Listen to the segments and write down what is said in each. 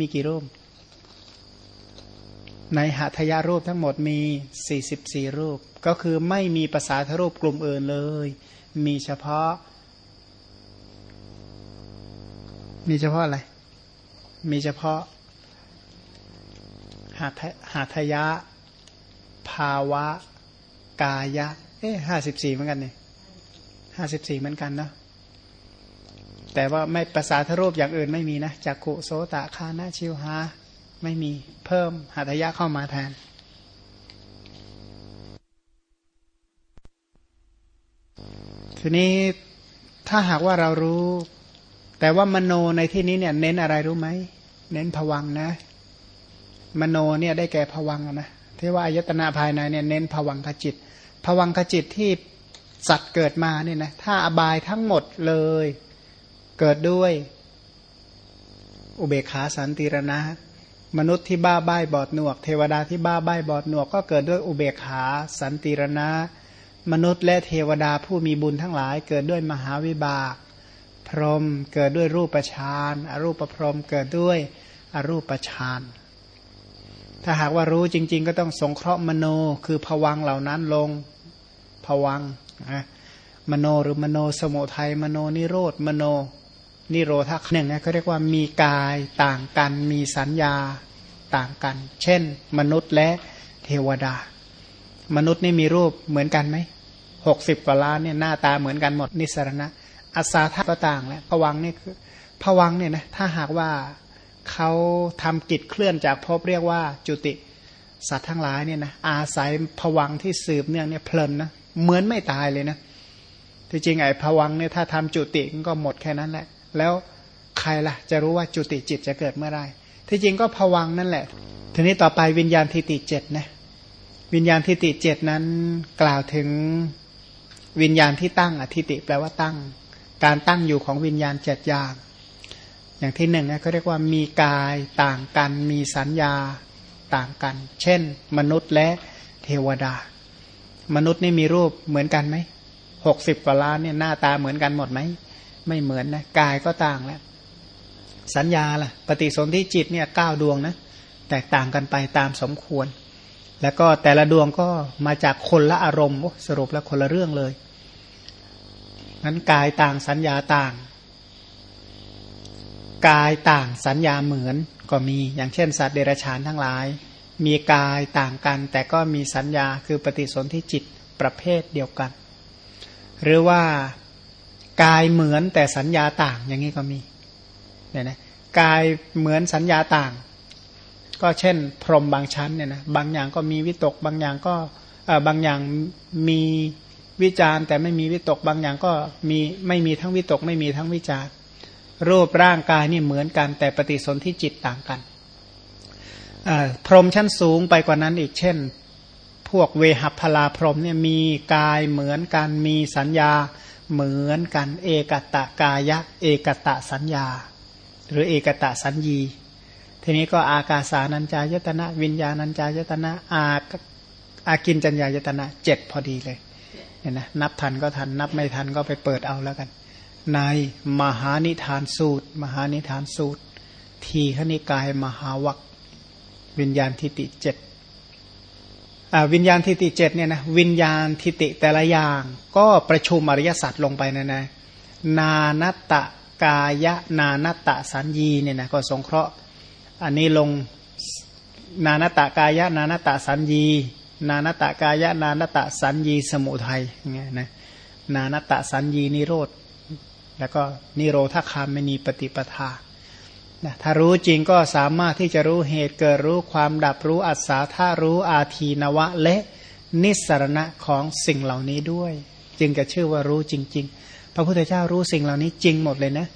มีกี่รูป ในหัตถยารูปทั้งหมดมี 44 รูป ก็คือไม่มีภาษาทรูปกลุ่มอื่นเลย มีเฉพาะ มีเฉพาะอะไร มีเฉพาะหาหาทยะ ภาวะ กายะ เอ๊ะห้าสิบสี่เหมือนกันเนี่ยห้าสิบสี่เหมือนกันเนาะ แต่ว่าไม่ภาษาทรูปอย่างอื่นไม่มีนะจักขุโสตะคานาชิวหาไม่มีเพิ่มหัตยะเข้ามาแทน ทีนี้ถ้าหากว่าเรารู้ แต่ว่ามโนในที่นี้เนี่ย เน้นอะไรรู้ไหมเน้นผวังนะ มโนเนี่ยได้แก่ผวังนะที่ว่าอายตนะภายในเนี่ยเน้นผวังขจิตผวังขจิตที่สัตว์เกิดมาเนี่ยนะถ้าอบายทั้งหมดเลย เกิดด้วย อุเบกขาสันติรณะ มนุษย์ที่บ้าใบ้บอดหนวก เทวดาที่บ้าใบ้บอดหนวก ก็เกิดด้วยอุเบกขาสันติรณะ มนุษย์และเทวดาผู้มีบุญทั้งหลาย เกิดด้วยมหาวิบาก พรหมเกิดด้วยรูปฌานอรูปพรหมเกิดด้วยอรูปฌานถ้าหากว่ารู้จริง ๆ ก็ต้องสงเคราะห์มโนคือผวังเหล่านั้นลงผวังนะมโนหรือมโนสมุทัยมโนนิโรธมโน นิโรธาหนึ่งนะเขาเรียกว่ามีกายต่างกัน มีสัญญาต่างกัน เช่น มนุษย์และเทวดา มนุษย์นี่มีรูปเหมือนกันไหมหกสิบกว่าล้านเนี่ยหน้าตาเหมือนกันหมดนิสรณะอาสาธาก็ต่างแหละผวังนี่คือผวังเนี่ยนะถ้าหากว่าเขาทำกิจเคลื่อนจากภพเรียกว่าจุติสัตว์ทั้งหลายเนี่ยนะอาศัยผวังที่สืบเนื่องเนี่ยเพลินนะเหมือนไม่ตายเลยนะที่จริงไอ้ผวังเนี่ยถ้าทำจุติก็หมดแค่นั้นแหละ แล้วใครล่ะ จะรู้ว่าจุติจิตจะเกิดเมื่อไรที่จริงก็ผวังนั่นแหละ ทีนี้ต่อไปวิญญาณทิฏฐิเจ็ดนะวิญญาณทิฏฐิเจ็ดนั้นกล่าวถึงวิญญาณที่ตั้งอธิติแปลว่าตั้ง การตั้งอยู่ของวิญญาณเจ็ดอย่างอย่างที่หนึ่งเขาเรียกว่ามีกายต่างกันมีสัญญาต่างกัน เช่น มนุษย์และเทวดา มนุษย์นี่มีรูปเหมือนกันไหมหกสิบกว่าล้านเนี่ยหน้าตาเหมือนกันหมดไหม ไม่เหมือนนะกายก็ต่างแล้วสัญญาล่ะ ปฏิสนธิจิตเนี่ยเก้าดวงนะแตกต่างกันไปตามสมควร แล้วก็แต่ละดวงก็มาจากคนละอารมณ์สรุปแล้วคนละเรื่องเลยนั้นกายต่างสัญญาต่าง กายต่างสัญญาเหมือนก็มีอย่างเช่น สัตว์เดรัจฉานทั้งหลาย มีกายต่างกัน แต่ก็มีสัญญาคือปฏิสนธิจิตประเภทเดียวกัน หรือว่า กายเหมือนแต่สัญญาต่างอย่างนี้ก็มีเนี่ยนะกายเหมือนสัญญาต่าง ก็เช่น พรหมบางชั้นเนี่ยนะบางอย่างก็มีวิตก บางอย่างก็บางอย่างมีวิจารแต่ไม่มีวิตก บางอย่างก็มีไม่มีทั้งวิตก ไม่มีทั้งวิจารรูปร่างกายนี่เหมือนกัน แต่ปฏิสนธิจิตต่างกันพรหมชั้นสูงไปกว่านั้นอีกเช่น พวกเวหัพลาพรหมเนี่ยมีกายเหมือนกันมีสัญญา เหมือนกัน เอกตะกายะ เอกตะสัญญา หรือเอกตะสัญญี ทีนี้ก็อากาสานัญจายตนะ วิญญาณัญจายตนะ อาอากินจัญญายตนะเจ็ดพอดีเลยเนี่ยนะนับทันก็ทัน นับไม่ทันก็ไปเปิดเอาแล้วกัน ในมหานิทานสูตร มหานิทานสูตร ทีขณิกายมหาวัควิญญาณทิติเจ็ด วิญญาณทิติเจ็ดเนี่ยนะวิญญาณทิติแต่ละอย่างก็ประชุมอริยสัจลงไปนะนะนานัตตะกายะนานัตตะสัญญีเนี่ยนะก็สงเคราะห์อันนี้ลงนานัตตะกายะนานัตตะสัญญี นานัตตะกายะนานัตตะสัญญีสมุทัยเงี้ยนะนานัตตะสัญญีนิโรธแล้วก็นิโรธคามมณีปฏิปทา นะถ้ารู้จริงก็สามารถที่จะรู้เหตุเกิดรู้ความดับรู้อัศาถ้ารู้อาทีนวะและนิสรณะของสิ่งเหล่านี้ด้วย จึงจะชื่อว่ารู้จริง ๆ พระพุทธเจ้ารู้สิ่งเหล่านี้จริงหมดเลยนะ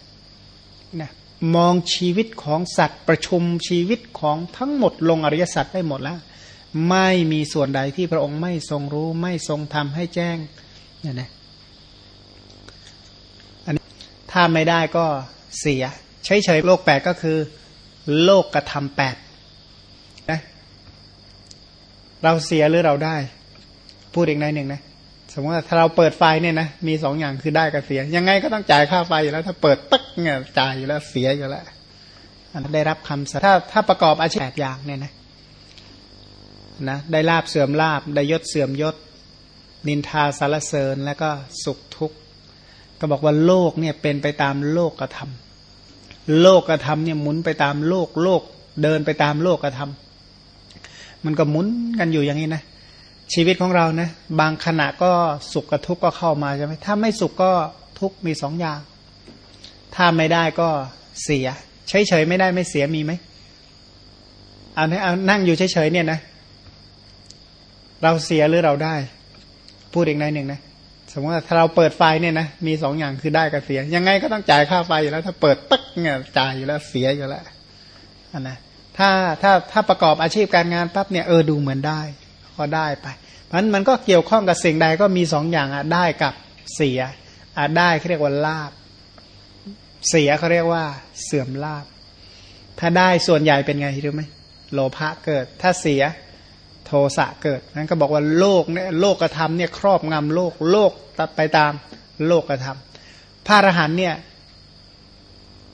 นะมองชีวิตของสัตว์ประชุมชีวิตของทั้งหมดลงอริยสัจได้หมดแล้ว ไม่มีส่วนใดที่พระองค์ไม่ทรงรู้ไม่ทรงทำให้แจ้งเนี่ยนะอันนี้ถ้าไม่ได้ก็เสีย เฉยๆโลกแปดก็คือ โลกกระทำแปดนะเราเสียหรือเราได้ พูดอีกในหนึ่งนะสมมติว่าถ้าเราเปิดไฟเนี่ยนะมีสองอย่างคือได้กับเสีย ยังไงก็ต้องจ่ายค่าไฟอยู่แล้ว ถ้าเปิดตึ๊กเนี่ยจ่ายอยู่แล้วเสียอยู่แล้วได้รับคำถ้าถ้าประกอบอาชีพแปดอย่างเนี่ยนะนะได้ลาบเสื่อมลาบได้ยศเสื่อมยศ นินทาสารเสริญแล้วก็สุขทุกข์ ก็บอกว่าโลกเนี่ยเป็นไปตามโลกกระทำ โลกกระทำเนี่ยหมุนไปตามโลกโลกเดินไปตามโลกกระทำมันก็หมุนกันอยู่อย่างนี้นะ ชีวิตของเรานะบางขณะก็สุขกับทุกข์ก็เข้ามาใช่ไหมถ้าไม่สุขก็ทุกข์มีสองอย่าง ถ้าไม่ได้ก็เสียเฉยๆไม่ได้ไม่เสียมีไหมเอาเนี่ยเอานั่งอยู่เฉยๆเนี่ยนะ เราเสียหรือเราได้ พูดอีกในหนึ่งนะ สมมติว่าถ้าเราเปิดไฟเนี่ยนะมีสองอย่างคือได้กับเสีย ยังไงก็ต้องจ่ายค่าไฟอยู่แล้ว ถ้าเปิดตึ๊กเนี่ยจ่ายอยู่แล้วเสียอยู่แล้วนนะถ้าถ้าถ้าประกอบอาชีพการงานปั๊บเนี่ยเออดูเหมือนได้ ก็ได้ไปเพราะนั้นมันก็เกี่ยวข้องกับสิ่งใดก็มีสองอย่างอะได้กับเสียอะได้เขาเรียกว่าลาบ เสียเขาเรียกว่าเสื่อมลาบ ถ้าได้ส่วนใหญ่เป็นไงรู้ไหมโลภะเกิด ถ้าเสีย โทสะเกิดนั้นก็บอกว่าโลกเนี่ยโลกกระทำเนี่ยครอบงำโลกโลกตัดไปตามโลกกระทำพระอรหันเนี่ย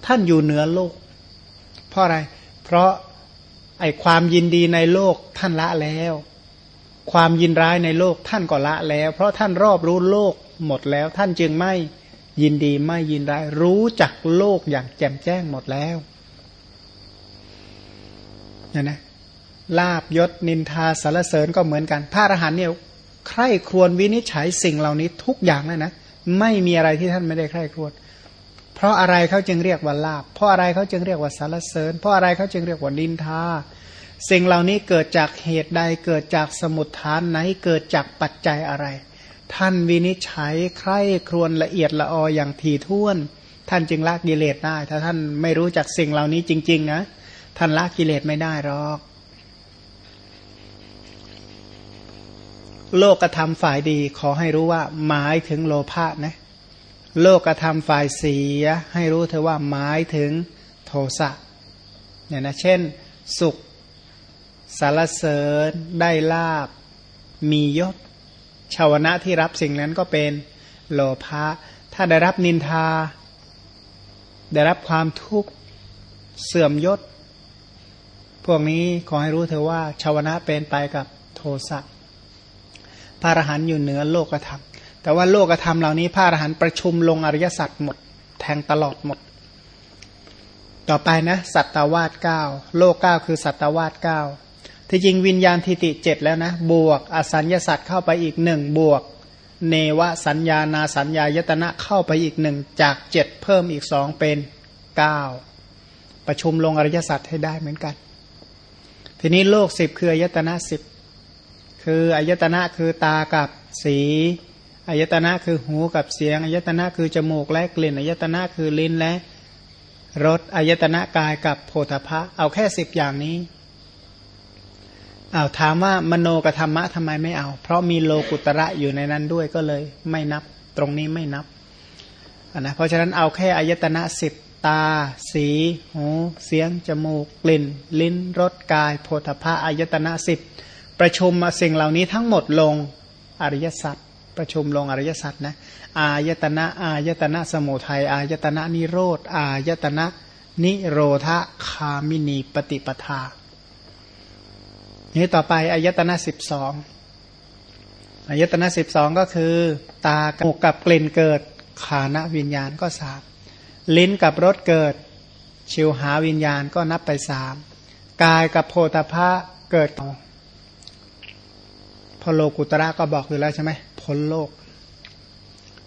ท่านอยู่เหนือโลก เพราะอะไร เพราะไอความยินดีในโลกท่านละแล้ว ความยินร้ายในโลกท่านก็ละแล้ว เพราะท่านรอบรู้โลกหมดแล้ว ท่านจึงไม่ยินดีไม่ยินร้าย รู้จักโลกอย่างแจ่มแจ้งหมดแล้วเนี่ยนะ ลาบยศนินทาสารเสริญก็เหมือนกัน พระอรหันต์เนี่ยใคร่ครวญวินิจฉัยสิ่งเหล่านี้ทุกอย่างเลยนะไม่มีอะไรที่ท่านไม่ได้ใคร่ครวญเพราะอะไรเขาจึงเรียกว่าลาบ เพราะอะไรเขาจึงเรียกว่าสารเสริญ เพราะอะไรเขาจึงเรียกว่านินทา สิ่งเหล่านี้เกิดจากเหตุใดเกิดจากสมุทฐานไหนเกิดจากปัจจัยอะไร ท่านวินิจฉัยใคร่ครวญละเอียดละอออย่างถี่ถ้วน ท่านจึงละกิเลสได้ ถ้าท่านไม่รู้จักสิ่งเหล่านี้จริง ๆ นะ ท่านละกิเลสไม่ได้หรอก โลกธรรมฝ่ายดีขอให้รู้ว่าหมายถึงโลภะนะ โลกธรรมฝ่ายเสีย ให้รู้เธอว่าหมายถึงโทสะเนี่ยนะเช่น สุขสารเสริญ ได้ลาบ มียศชาวนะที่รับสิ่งนั้นก็เป็นโลภะถ้าได้รับนินทา ได้รับความทุกข์เสื่อมยศ พวกนี้ขอให้รู้เธอว่าชาวนะเป็นไปกับโทสะ พระอรหันต์อยู่เหนือโลกธรรม แต่ว่าโลกธรรมเหล่านี้พระอรหันต์ประชุมลงอริยสัจหมด แทงตลอดหมด ต่อไปนะ สัตตวาสเก้าโลกเก้าคือสัตตวาสเก้าที่จริงวิญญาณทิติเจ็ดแล้วนะ บวก อสัญญาสัตว์เข้าไปอีกหนึ่งบวก เนวสัญญานาสัญญายตนะเข้าไปอีกหนึ่งจากเจ็ดเพิ่มอีกสองเป็นเก้าประชุมลงอริยสัจให้ได้เหมือนกัน ทีนี้โลกสิบคือยตนะสิบ คืออายตนะคือตากับสีอายตนะคือหูกับเสียงอายตนะคือจมูกและกลิ่นอายตนะคือลิ้นและรสอายตนะกายกับโพธพะ เอาแค่สิบอย่างนี้อา้าวถามว่ามโนกับธรรมะทำไมไม่เอา เพราะมีโลกุตระอยู่ในนั้นด้วยก็เลยไม่นับตรงนี้ไม่นับนะเพราะฉะนั้นเอาแค่อายตนะสิบตา สี หู เสียง จมูก กลิ่น ลิ้นรสกายโพธพะอายตนะสิบ ประชุมมาสิ่งเหล่านี้ทั้งหมดลงอริยสัจประชุมลงอริยสัจนะอายตนะอายตนะสมุทัยอายตนะนิโรธอายตนะนิโรธคามินีปฏิปทา นี้ต่อไปอายตนะสิบสองอายตนะสิบสองก็คือ ตาหูกับกลิ่นเกิดขานวิญญาณก็สามลิ้นกับรสเกิด ชิวหาวิญญาณก็นับไปสามกายกับโพธพะเกิด พอโลกุตระก็บอกอยู่แล้วใช่ไหมพ้นโลก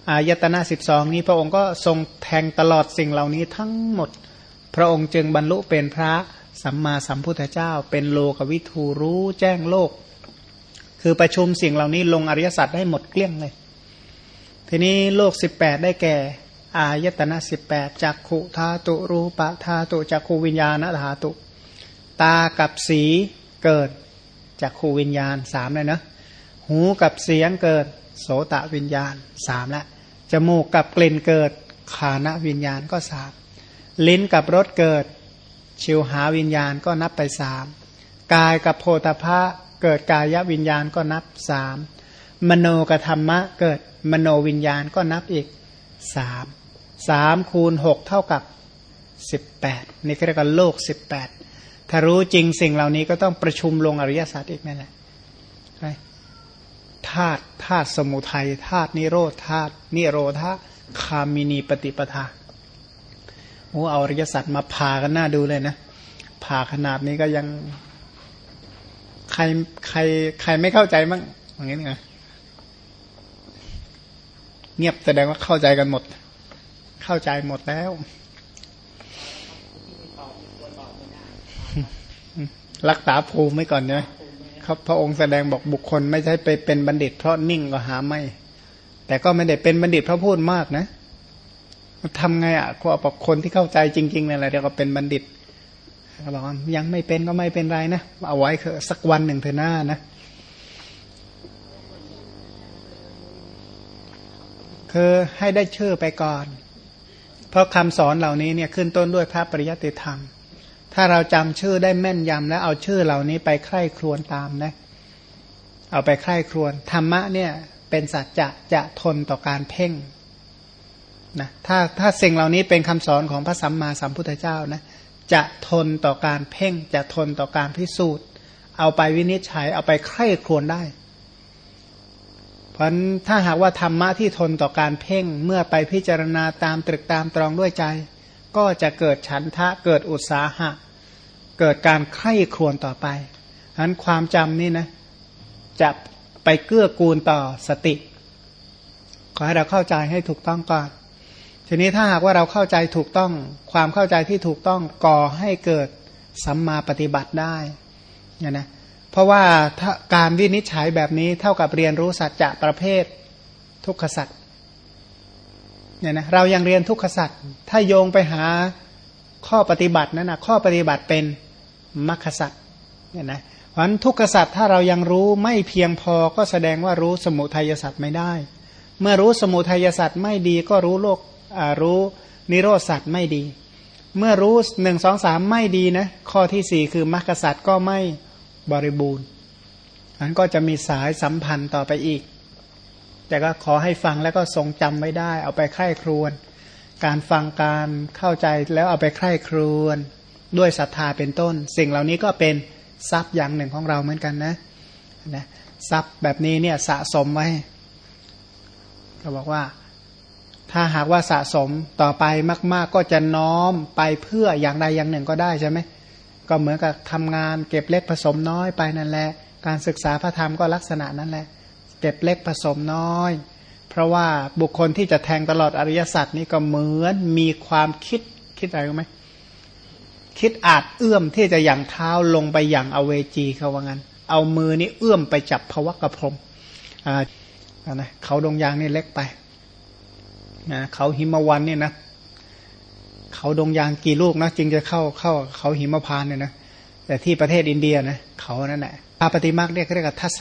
อายตนะสิบสองนี้พระองค์ก็ทรงแทงตลอดสิ่งเหล่านี้ทั้งหมด พระองค์จึงบรรลุเป็นพระสัมมาสัมพุทธเจ้า เป็นโลกวิทูรู้แจ้งโลก คือประชุมสิ่งเหล่านี้ลงอริยสัจได้หมดเกลี้ยงเลย ทีนี้โลกสิบแปดได้แก่ อายตนะสิบแปดจักขุธาตุรูปะธาตุจักขูวิญญาณธาตุ ตากับสีเกิดจักขูวิญญาณสามเลยนะ หูกับเสียงเกิด โสตะวิญญาณสามละจมูกกับกลิ่นเกิดขานวิญญาณก็สามลิ้นกับรสเกิด ชิวหาวิญญาณก็นับไปสามกายกับโพธพะเกิดกายวิญญาณก็นับสามมโนกับธรรมะเกิดมโนวิญญาณก็นับอีกสามสามคูณหกเท่ากับสิบแปดนี่เรียกว่าโลกสิบแปดถ้ารู้จริงสิ่งเหล่านี้ก็ต้องประชุมลงอริยสัจอีกนั่นแหละ ธาตุธาตุสมุทัยธาตุนิโรธธาตุนิโรธาคามินีปฏิปทาโอ้เอาอริยสัจมาผ่ากันหน้าดูเลยนะผ่าขนาดนี้ก็ยังใครใครใครไม่เข้าใจมั้งอย่างนี้ไงเงียบแสดงว่าเข้าใจกันหมด เข้าใจหมดแล้วรักษาภูมิไว้ก่อนนะ เขาพระองค์แสดงบอกบุคคลไม่ใช่ไปเป็นบัณฑิต เพราะนิ่งก็หาไม่ แต่ก็ไม่ได้เป็นบัณฑิตเพราะพูดมากนะทำไงอะก็บอกคนที่เข้าใจจริงๆนั่นแหละเรียกว่าเป็นบัณฑิตเขาบอกว่ายังไม่เป็นก็ไม่เป็นไรนะเอาไว้สักวันหนึ่งเถอหน้านะคือให้ได้ชื่อไปก่อน เพราะคำสอนเหล่านี้เนี่ยขึ้นต้นด้วยพระปริยัติธรรม ถ้าเราจำชื่อได้แม่นยำแล้วเอาชื่อเหล่านี้ไปใคร่ครวญตามนะ เอาไปใคร่ครวญธรรมะเนี่ยเป็นสัจจะจะทนต่อการเพ่งนะถ้าถ้าสิ่งเหล่านี้เป็นคำสอนของพระสัมมาสัมพุทธเจ้านะจะทนต่อการเพ่ง จะทนต่อการพิสูจน์ เอาไปวินิจฉัย เอาไปใคร่ครวญได้ เพราะถ้าหากว่าธรรมะที่ทนต่อการเพ่งเมื่อไปพิจารณาตามตรึกตามตรองด้วยใจ ก็จะเกิดฉันทะเกิดอุตสาหะ เกิดการไข้ครวนต่อไปฉะนั้นความจำนี่นะจะไปเกื้อกูลต่อสติ ขอให้เราเข้าใจให้ถูกต้องก่อน ทีนี้ถ้าหากว่าเราเข้าใจถูกต้อง ความเข้าใจที่ถูกต้องก่อให้เกิดสัมมาปฏิบัติได้เนี่ยนะเพราะว่าการวินิจฉัยแบบนี้เท่ากับเรียนรู้สัจจะประเภททุกขสัจ เนี่ยนะเรายังเรียนทุกขสัจถ้าโยงไปหาข้อปฏิบัตินั้นนะข้อปฏิบัติเป็นมรรคสัจเนี่ยนะเพราะนั้นทุกขสัจถ้าเรายังรู้ไม่เพียงพอก็แสดงว่ารู้สมุทัยสัจไม่ได้ เมื่อรู้สมุทัยสัจไม่ดีก็รู้โลกรู้นิโรธสัจไม่ดี เมื่อรู้หนึ่งสองสามไม่ดีนะข้อที่สี่คือมรรคสัจก็ไม่บริบูรณ์นั้นก็จะมีสายสัมพันธ์ต่อไปอีก แต่ก็ขอให้ฟังแล้วก็ทรงจำไว้ได้ เอาไปไข้ครวน การฟังการเข้าใจแล้วเอาไปไข้ครวนด้วยศรัทธาเป็นต้น สิ่งเหล่านี้ก็เป็นทรัพย์อย่างหนึ่งของเราเหมือนกันนะนะทรัพย์แบบนี้เนี่ยสะสมไว้ก็บอกว่า ถ้าหากว่าสะสมต่อไปมาก ๆ ก็จะน้อมไปเพื่ออย่างใดอย่างหนึ่งก็ได้ใช่ไหมก็เหมือนกับทำงานเก็บเล็กผสมน้อยไปนั่นแหละ การศึกษาพระธรรมก็ลักษณะนั้นแหละ เก็บเล็กผสมน้อย เพราะว่าบุคคลที่จะแทงตลอดอริยสัจนี่ก็เหมือนมีความคิดคิดอะไรรู้ไหมคิดอาจเอื้อมที่จะอย่างเท้าลงไปอย่างอเวจีเขาว่างั้น เอามือนี่เอื้อมไปจับภวะกระพรมอ่านะเขาดงยางนี่เล็กไปนะเขาหิมวันนี่นะเขาดงยางกี่ลูกนะจึงจะเข้าเข้าเขาหิมพานเนี่ยนะแต่ที่ประเทศอินเดียนะเขานั่นแหละพาปฏิมาเรียกเรียกว่าทัศ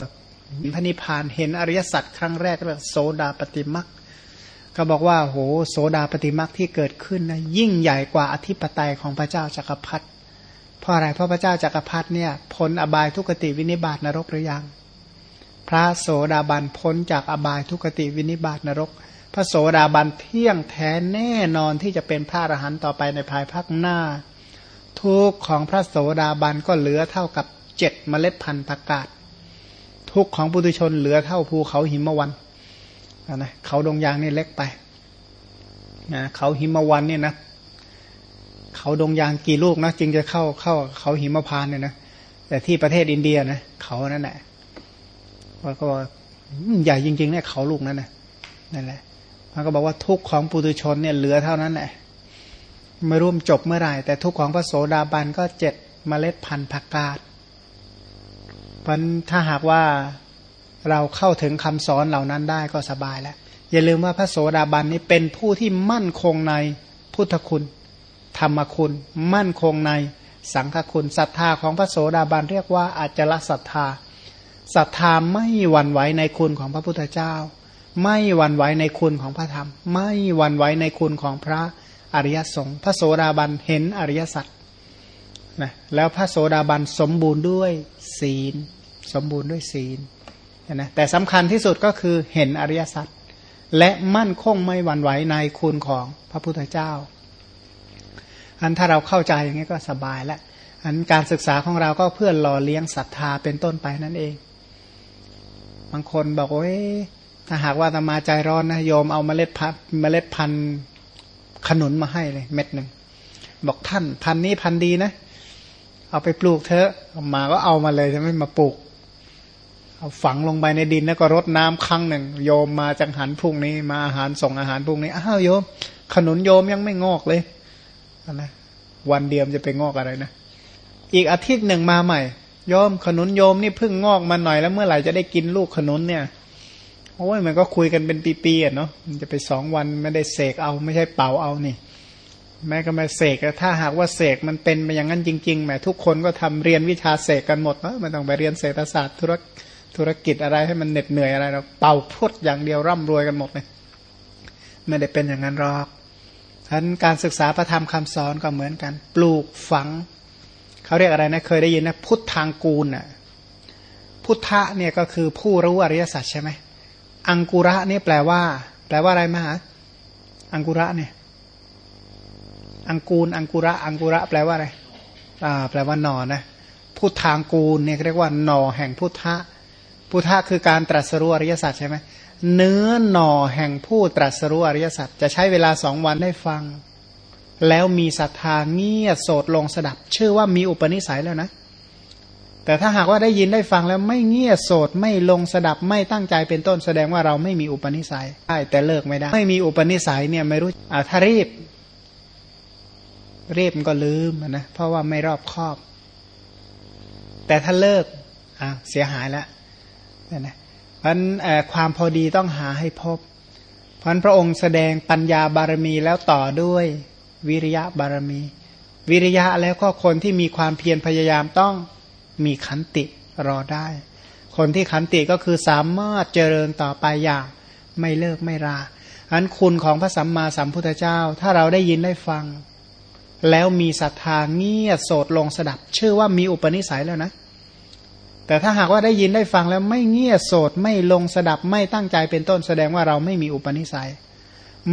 พระนิพานเห็นอริยสัจครั้งแรกเรียกโสดาปฏิมักก็บอกว่าโหโสดาปฏิมักที่เกิดขึ้นนะยิ่งใหญ่กว่าอธิปไตยของพระเจ้าจักรพรรดิเพราะอะไรเพราะพระเจ้าจักรพรรดิเนี่ยพ้นอบายทุกติวินิบาตนรกหรือยัง พระโสดาบันพ้นจากอบายทุกติวินิบาตนรก พระโสดาบันเที่ยงแท้แน่นอนที่จะเป็นพระอรหันต์ต่อไปในภายภาคหน้า ทุกของพระโสดาบันก็เหลือเท่ากับเจ็ดเมล็ดพันธุ์ประกาศ ทุกของปุถุชนเหลือเท่าภูเขาหิมวันนะเขาดงยางนี่เล็กไปนะเขาหิมวันเนี่ยนะเขาดงยางกี่ลูกนะจึงจะเข้าเข้าเขาหิมพานเนี่ยนะแต่ที่ประเทศอินเดียนะเขานั่นแหละก็ใหญ่จริงๆเนี่ยเขาลูกนั้นนะนั่นแหละมันก็บอกว่าทุกของปุถุชนเนี่ยเหลือเท่านั้นแหละไม่ร่วมจบเมื่อไหร่แต่ทุกของพระโสดาบันก็เจ็ดเมล็ดพันธุ์ผักกาด เพราะถ้าหากว่าเราเข้าถึงคำสอนเหล่านั้นได้ก็สบายแล้ว อย่าลืมว่าพระโสดาบันนี้เป็นผู้ที่มั่นคงในพุทธคุณ ธรรมคุณ มั่นคงในสังฆคุณศรัทธาของพระโสดาบันเรียกว่าอาจละศรัทธาศรัทธาไม่หวั่นไหวในคุณของพระพุทธเจ้า ไม่หวั่นไหวในคุณของพระธรรม ไม่หวั่นไหวในคุณของพระอริยสงฆ์พระโสดาบันเห็นอริยสัจ นะแล้วพระโสดาบันสมบูรณ์ด้วยศีล สมบูรณ์ด้วยศีลนะแต่สำคัญที่สุดก็คือเห็นอริยสัจและมั่นคงไม่หวั่นไหวในคุณของพระพุทธเจ้า อันถ้าเราเข้าใจอย่างนี้ก็สบายแล้วอันการศึกษาของเราก็เพื่อหล่อเลี้ยงศรัทธาเป็นต้นไปนั่นเอง บางคนบอกว่าถ้าหากว่าตมาใจร้อนนะโยมเอาเมล็ดพันเมล็ดพันขนุนมาให้เลย เม็ดหนึ่งบอกท่านพันนี้พันดีนะ เอาไปปลูกเถอะมาก็เอามาเลยจะไม่มาปลูก เอาฝังลงไปในดินแล้วก็รดน้ำครั้งหนึ่ง โยมมาจังหันพรุ่งนี้มาอาหารส่งอาหารพรุ่งนี้อ้าวโยม ขนุนโยมยังไม่งอกเลยนะวันเดียวจะไปงอกอะไรนะอีกอาทิตย์หนึ่งมาใหม่โยมขนุนโยมนี่เพิ่งงอกมาหน่อยแล้วเมื่อไหร่จะได้กินลูกขนุนเนี่ยโอ้ยมันก็คุยกันเป็นปีๆอะเนาะมันจะไปสองวันไม่ได้เสกเอาไม่ใช่เป่าเอานี่ แม้ก็มาเสกถ้าหากว่าเสกมันเป็นไปอย่างนั้นจริงๆแหมทุกคนก็ทำเรียนวิชาเสกกันหมดเนาะไม่ต้องไปเรียนเศรษฐศาสตร์ธุรธุรกิจอะไรให้มันเหน็ดเหนื่อยอะไรเราเป่าพุทอย่างเดียวร่ำรวยกันหมดเลยไม่ได้เป็นอย่างนั้นหรอกฉะนั้นการศึกษาประธรรมคำสอนก็เหมือนกัน ปลูกฝังเขาเรียกอะไรนะเคยได้ยินนะพุทธทางกูลน่ะพุทธะเนี่ยก็คือผู้รู้อริยสัจใช่ไหมอังกุระนี่แปลว่า แปลว่าอะไรมาอังกุระเนี่ย อังกูล อังกุระ อังกุระ แปลว่าอะไรอ่าแปลว่าหนอนะพุทธางกูลเนี่ยเรียกว่าหนอแห่งพุทธะพุทธะคือการตรัสรู้อริยสัจใช่ไหมเนื้อหนอแห่งผู้ตรัสรู้อริยสัจจะใช้เวลาสองวันได้ฟัง แล้วมีศรัทธาเงียบโสดลงสดับ ชื่อว่ามีอุปนิสัยแล้วนะ แต่ถ้าหากว่าได้ยินได้ฟังแล้วไม่เงียบโสดไม่ลงสดับไม่ตั้งใจเป็นต้นแสดงว่าเราไม่มีอุปนิสัยใช่แต่เลิกไม่ได้ ไม่มีอุปนิสัยเนี่ยไม่รู้อ่าถ้ารีบ รีบมันก็ลืมนะเพราะว่าไม่รอบคอบ แต่ถ้าเลิกอ่าเสียหายแล้วนะเพราะนั้นความพอดีต้องหาให้พบ เพราะพระองค์แสดงปัญญาบารมีแล้วต่อด้วยวิริยะบารมี วิริยะแล้วก็คนที่มีความเพียรพยายามต้องมีขันติรอได้ คนที่ขันติก็คือสามารถเจริญต่อไปอย่างไม่เลิกไม่ราอันคุณของพระสัมมาสัมพุทธเจ้า ถ้าเราได้ยินได้ฟัง แล้วมีศรัทธาเงียบโสดลงสดับ ชื่อว่ามีอุปนิสัยแล้วนะ แต่ถ้าหากว่าได้ยินได้ฟังแล้วไม่เงียบโสดไม่ลงสดับไม่ตั้งใจเป็นต้นแสดงว่าเราไม่มีอุปนิสัย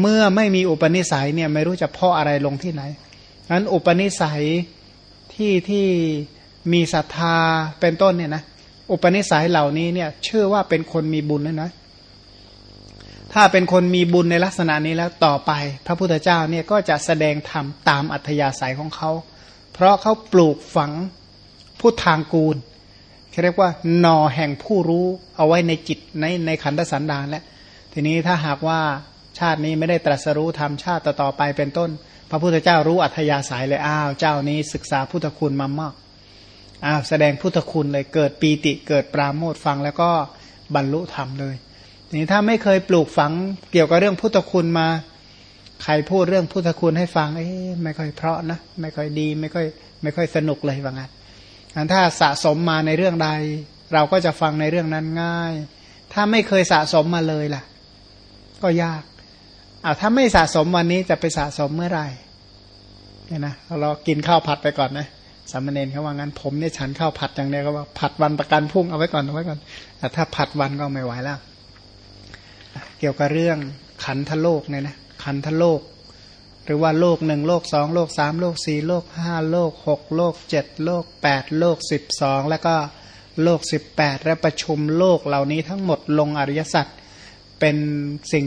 เมื่อไม่มีอุปนิสัยเนี่ยไม่รู้จะเพาะอะไรลงที่ไหนนั้นอุปนิสัยที่ที่มีศรัทธาเป็นต้นเนี่ยนะอุปนิสัยเหล่านี้เนี่ยเชื่อว่าเป็นคนมีบุญนะนะ ถ้าเป็นคนมีบุญในลักษณะนี้แล้วต่อไป พระพุทธเจ้าเนี่ยก็จะแสดงธรรมตามอัธยาศัยของเขา เพราะเขาปลูกฝังพุทธางกูลเรียกว่าหนอแห่งผู้รู้เอาไว้ในจิตในในขันธสันดานแล้วทีนี้ถ้าหากว่าชาตินี้ไม่ได้ตรัสรู้ธรรมชาติต่อไปเป็นต้น พระพุทธเจ้ารู้อัธยาศัยเลยอ้าวเจ้านี้ศึกษาพุทธคุณมามากอ้าวแสดงพุทธคุณเลยเกิดปีติเกิดปราโมทฟังแล้วก็บรรลุธรรมเลย นี่ถ้าไม่เคยปลูกฝังเกี่ยวกับเรื่องพุทธคุณมา ใครพูดเรื่องพุทธคุณให้ฟัง เอ๊ะไม่ค่อยเพราะนะ ไม่ค่อยดี ไม่ค่อย ไม่ค่อยสนุกเลยว่างั้นถ้าสะสมมาในเรื่องใด เราก็จะฟังในเรื่องนั้นง่าย ถ้าไม่เคยสะสมมาเลยล่ะ ก็ยากอ้าวถ้าไม่สะสมวันนี้จะไปสะสมเมื่อไหร่เนี่ยนะเรากินข้าวผัดไปก่อนนะสามเณรเขาว่างั้นผมเนี่ยฉันข้าวผัดอย่างเดียวก็ว่าผัดวันประกันพุ่งเอาไว้ก่อนเอาไว้ก่อนแต่ถ้าผัดวันก็ไม่ไหวแล้ว เกี่ยวกับเรื่องขันธโลกเนี่ยนะขันธโลก หรือว่าโลกหนึ่งโลกสองโลกสามโลกสี่โลกห้าโลกหกโลกเจ็ดโลกแปดโลกสิบสองแล้วก็โลกสิบแปดและประชุมโลกเหล่านี้ทั้งหมดลงอริยสัจเป็นสิ่ง